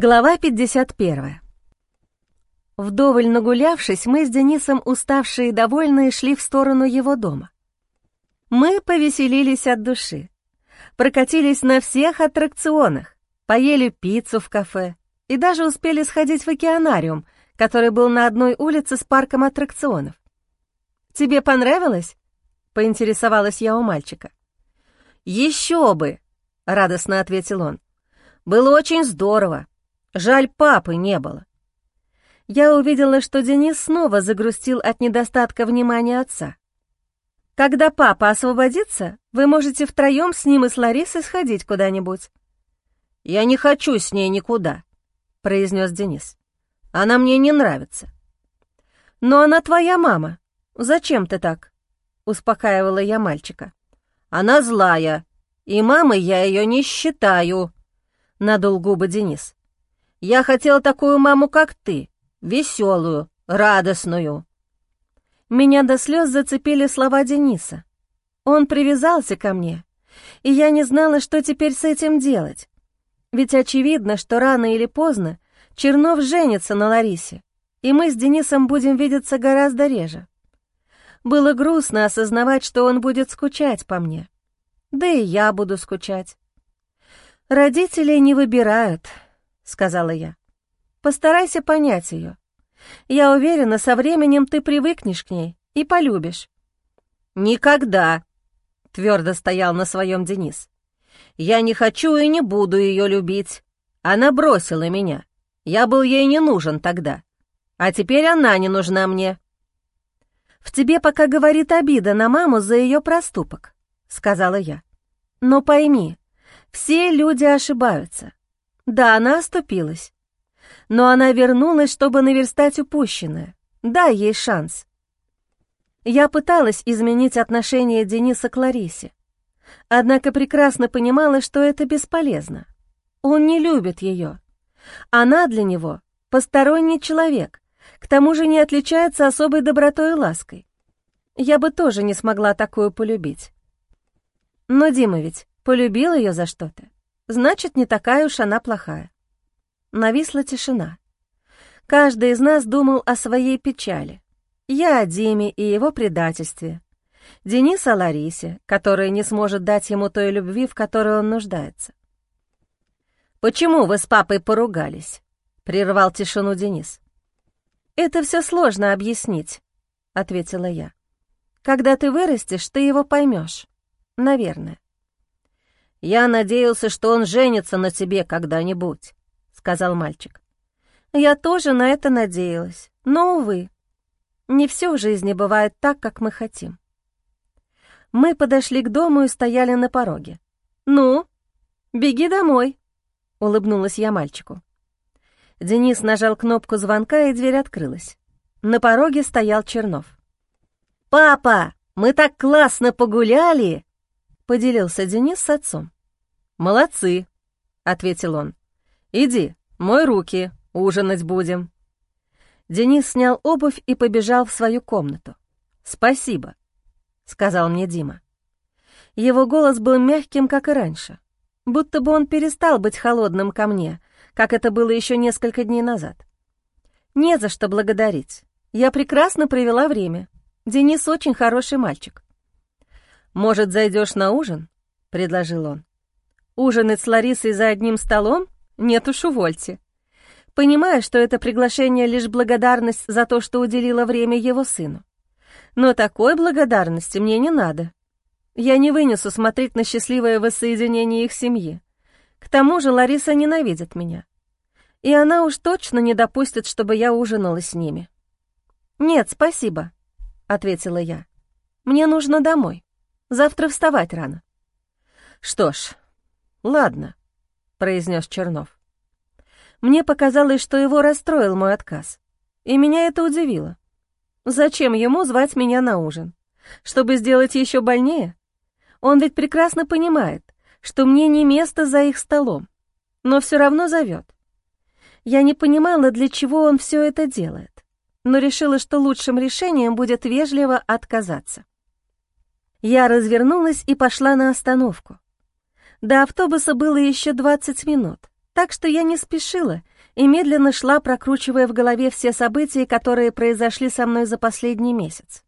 Глава 51. Вдоволь нагулявшись, мы с Денисом, уставшие и довольные, шли в сторону его дома. Мы повеселились от души, прокатились на всех аттракционах, поели пиццу в кафе и даже успели сходить в океанариум, который был на одной улице с парком аттракционов. «Тебе понравилось?» — поинтересовалась я у мальчика. «Еще бы!» — радостно ответил он. «Было очень здорово. Жаль, папы не было. Я увидела, что Денис снова загрустил от недостатка внимания отца. Когда папа освободится, вы можете втроем с ним и с Ларисой сходить куда-нибудь. «Я не хочу с ней никуда», — произнес Денис. «Она мне не нравится». «Но она твоя мама. Зачем ты так?» — успокаивала я мальчика. «Она злая, и мамой я ее не считаю», — надул губы Денис. Я хотел такую маму, как ты, веселую, радостную». Меня до слез зацепили слова Дениса. Он привязался ко мне, и я не знала, что теперь с этим делать. Ведь очевидно, что рано или поздно Чернов женится на Ларисе, и мы с Денисом будем видеться гораздо реже. Было грустно осознавать, что он будет скучать по мне. Да и я буду скучать. Родители не выбирают, — сказала я. «Постарайся понять ее. Я уверена, со временем ты привыкнешь к ней и полюбишь». «Никогда!» — твердо стоял на своем Денис. «Я не хочу и не буду ее любить. Она бросила меня. Я был ей не нужен тогда. А теперь она не нужна мне». «В тебе пока говорит обида на маму за ее проступок», — сказала я. «Но пойми, все люди ошибаются. Да, она оступилась. Но она вернулась, чтобы наверстать упущенное. Дай ей шанс. Я пыталась изменить отношение Дениса к Ларисе. Однако прекрасно понимала, что это бесполезно. Он не любит ее. Она для него посторонний человек, к тому же не отличается особой добротой и лаской. Я бы тоже не смогла такую полюбить. Но Дима ведь полюбил ее за что-то. Значит, не такая уж она плохая. Нависла тишина. Каждый из нас думал о своей печали. Я о Диме и его предательстве. Денис о Ларисе, которая не сможет дать ему той любви, в которой он нуждается. «Почему вы с папой поругались?» — прервал тишину Денис. «Это все сложно объяснить», — ответила я. «Когда ты вырастешь, ты его поймешь. Наверное». «Я надеялся, что он женится на тебе когда-нибудь», — сказал мальчик. «Я тоже на это надеялась, но, увы, не все в жизни бывает так, как мы хотим». Мы подошли к дому и стояли на пороге. «Ну, беги домой», — улыбнулась я мальчику. Денис нажал кнопку звонка, и дверь открылась. На пороге стоял Чернов. «Папа, мы так классно погуляли!» Поделился Денис с отцом. «Молодцы», — ответил он. «Иди, мой руки, ужинать будем». Денис снял обувь и побежал в свою комнату. «Спасибо», — сказал мне Дима. Его голос был мягким, как и раньше, будто бы он перестал быть холодным ко мне, как это было еще несколько дней назад. «Не за что благодарить. Я прекрасно провела время. Денис очень хороший мальчик. «Может, зайдешь на ужин?» — предложил он. «Ужинать с Ларисой за одним столом? Нет уж, увольте. Понимаю, что это приглашение лишь благодарность за то, что уделила время его сыну. Но такой благодарности мне не надо. Я не вынесу смотреть на счастливое воссоединение их семьи. К тому же Лариса ненавидит меня. И она уж точно не допустит, чтобы я ужинала с ними. «Нет, спасибо», — ответила я. «Мне нужно домой». Завтра вставать рано». «Что ж, ладно», — произнес Чернов. Мне показалось, что его расстроил мой отказ, и меня это удивило. Зачем ему звать меня на ужин? Чтобы сделать еще больнее? Он ведь прекрасно понимает, что мне не место за их столом, но все равно зовет. Я не понимала, для чего он все это делает, но решила, что лучшим решением будет вежливо отказаться. Я развернулась и пошла на остановку. До автобуса было еще 20 минут, Так что я не спешила и медленно шла, прокручивая в голове все события, которые произошли со мной за последний месяц.